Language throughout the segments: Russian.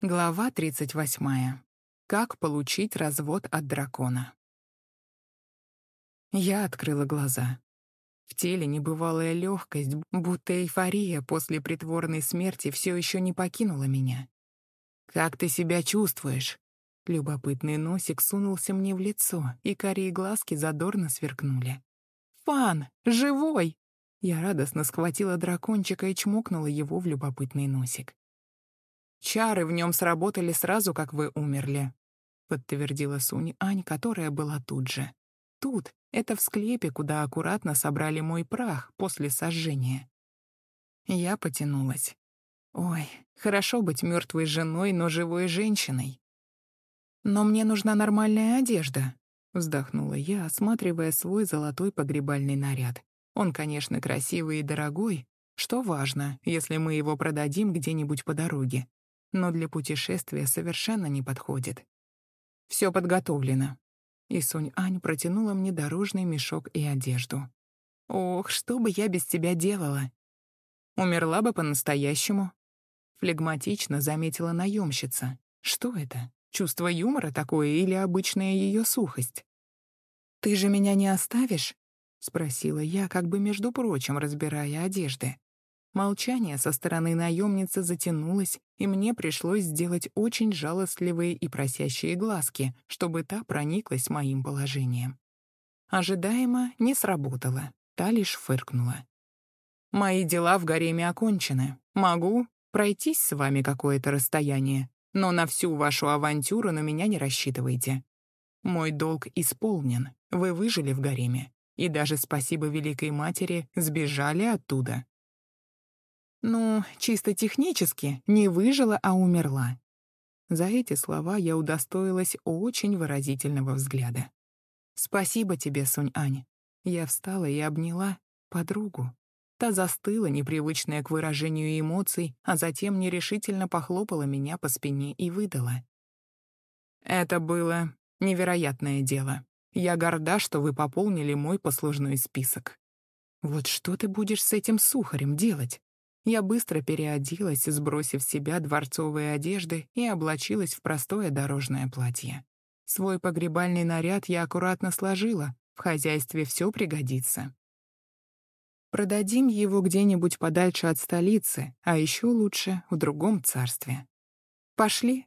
Глава 38. Как получить развод от дракона. Я открыла глаза. В теле небывалая легкость, будто эйфория после притворной смерти все еще не покинула меня. «Как ты себя чувствуешь?» Любопытный носик сунулся мне в лицо, и карие глазки задорно сверкнули. «Фан! Живой!» Я радостно схватила дракончика и чмокнула его в любопытный носик. Чары в нем сработали сразу, как вы умерли», — подтвердила Сунь Ань, которая была тут же. «Тут, это в склепе, куда аккуратно собрали мой прах после сожжения». Я потянулась. «Ой, хорошо быть мертвой женой, но живой женщиной». «Но мне нужна нормальная одежда», — вздохнула я, осматривая свой золотой погребальный наряд. Он, конечно, красивый и дорогой, что важно, если мы его продадим где-нибудь по дороге но для путешествия совершенно не подходит. Все подготовлено. И Сунь Ань протянула мне дорожный мешок и одежду. Ох, что бы я без тебя делала? Умерла бы по-настоящему. Флегматично заметила наемщица. Что это? Чувство юмора такое или обычная ее сухость? «Ты же меня не оставишь?» — спросила я, как бы между прочим разбирая одежды. Молчание со стороны наемницы затянулось, и мне пришлось сделать очень жалостливые и просящие глазки, чтобы та прониклась моим положением. Ожидаемо не сработало, та лишь фыркнула. «Мои дела в гареме окончены. Могу пройтись с вами какое-то расстояние, но на всю вашу авантюру на меня не рассчитывайте. Мой долг исполнен, вы выжили в гареме, и даже спасибо Великой Матери сбежали оттуда, ну, чисто технически, не выжила, а умерла. За эти слова я удостоилась очень выразительного взгляда. «Спасибо тебе, Сунь-Ань». Я встала и обняла подругу. Та застыла, непривычная к выражению эмоций, а затем нерешительно похлопала меня по спине и выдала. «Это было невероятное дело. Я горда, что вы пополнили мой послужной список. Вот что ты будешь с этим сухарем делать?» Я быстро переоделась, сбросив с себя дворцовые одежды и облачилась в простое дорожное платье. Свой погребальный наряд я аккуратно сложила, в хозяйстве все пригодится. Продадим его где-нибудь подальше от столицы, а еще лучше в другом царстве. Пошли.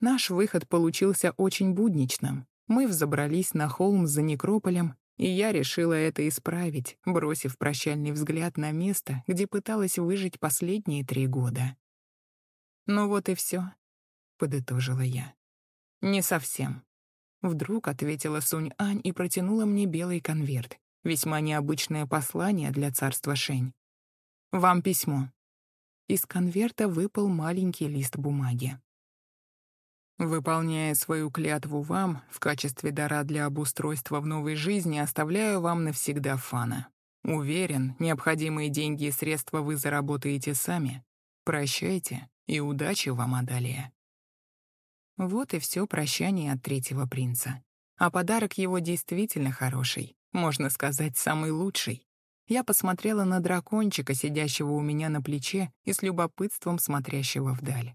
Наш выход получился очень будничным. Мы взобрались на холм за некрополем и я решила это исправить, бросив прощальный взгляд на место, где пыталась выжить последние три года. «Ну вот и все, подытожила я. «Не совсем». Вдруг ответила Сунь-Ань и протянула мне белый конверт. Весьма необычное послание для царства Шень. «Вам письмо». Из конверта выпал маленький лист бумаги. Выполняя свою клятву вам, в качестве дара для обустройства в новой жизни оставляю вам навсегда фана. Уверен, необходимые деньги и средства вы заработаете сами. Прощайте и удачи вам, Адалия. Вот и все прощание от третьего принца. А подарок его действительно хороший, можно сказать, самый лучший. Я посмотрела на дракончика, сидящего у меня на плече и с любопытством смотрящего вдаль.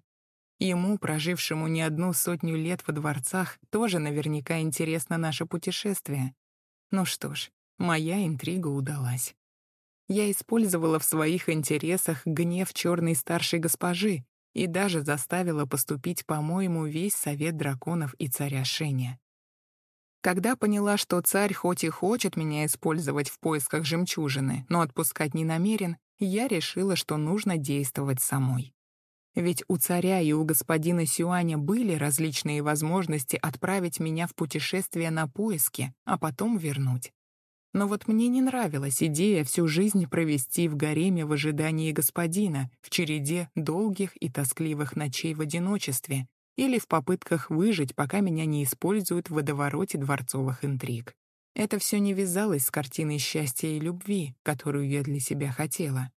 Ему, прожившему не одну сотню лет во дворцах, тоже наверняка интересно наше путешествие. Ну что ж, моя интрига удалась. Я использовала в своих интересах гнев черной старшей госпожи и даже заставила поступить, по-моему, весь совет драконов и царя Шеня. Когда поняла, что царь хоть и хочет меня использовать в поисках жемчужины, но отпускать не намерен, я решила, что нужно действовать самой. Ведь у царя и у господина Сюаня были различные возможности отправить меня в путешествие на поиски, а потом вернуть. Но вот мне не нравилась идея всю жизнь провести в гареме в ожидании господина, в череде долгих и тоскливых ночей в одиночестве или в попытках выжить, пока меня не используют в водовороте дворцовых интриг. Это все не вязалось с картиной счастья и любви, которую я для себя хотела.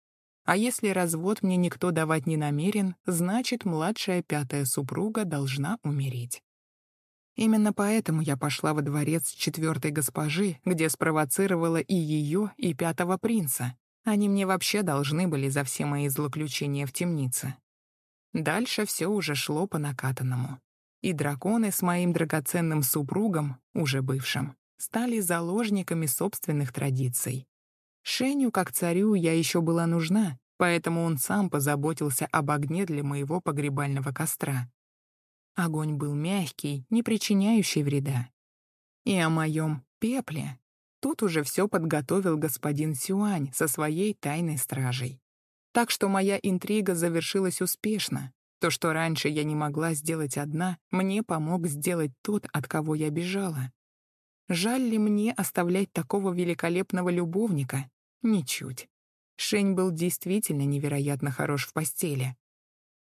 А если развод мне никто давать не намерен, значит, младшая пятая супруга должна умереть. Именно поэтому я пошла во дворец четвертой госпожи, где спровоцировала и ее, и пятого принца. Они мне вообще должны были за все мои злоключения в темнице. Дальше все уже шло по накатанному. И драконы с моим драгоценным супругом, уже бывшим, стали заложниками собственных традиций. Шеню, как царю, я еще была нужна, поэтому он сам позаботился об огне для моего погребального костра. Огонь был мягкий, не причиняющий вреда. И о моем пепле тут уже все подготовил господин Сюань со своей тайной стражей. Так что моя интрига завершилась успешно. То, что раньше я не могла сделать одна, мне помог сделать тот, от кого я бежала. Жаль ли мне оставлять такого великолепного любовника? Ничуть. Шень был действительно невероятно хорош в постели.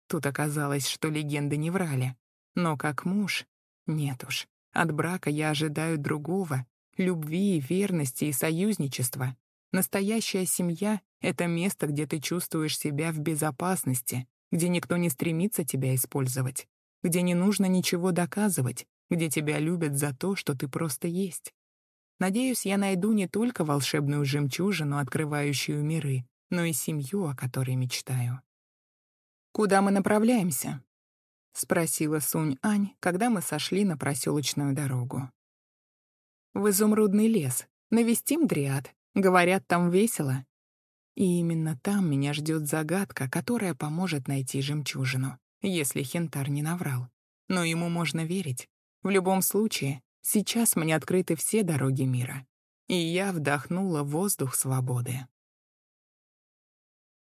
Тут оказалось, что легенды не врали. Но как муж? Нет уж. От брака я ожидаю другого. Любви, верности и союзничества. Настоящая семья — это место, где ты чувствуешь себя в безопасности, где никто не стремится тебя использовать, где не нужно ничего доказывать, где тебя любят за то, что ты просто есть. Надеюсь, я найду не только волшебную жемчужину, открывающую миры, но и семью, о которой мечтаю. «Куда мы направляемся?» — спросила Сунь-Ань, когда мы сошли на проселочную дорогу. «В изумрудный лес. Навестим дриад. Говорят, там весело. И именно там меня ждет загадка, которая поможет найти жемчужину, если Хентар не наврал. Но ему можно верить. В любом случае, сейчас мне открыты все дороги мира. И я вдохнула воздух свободы.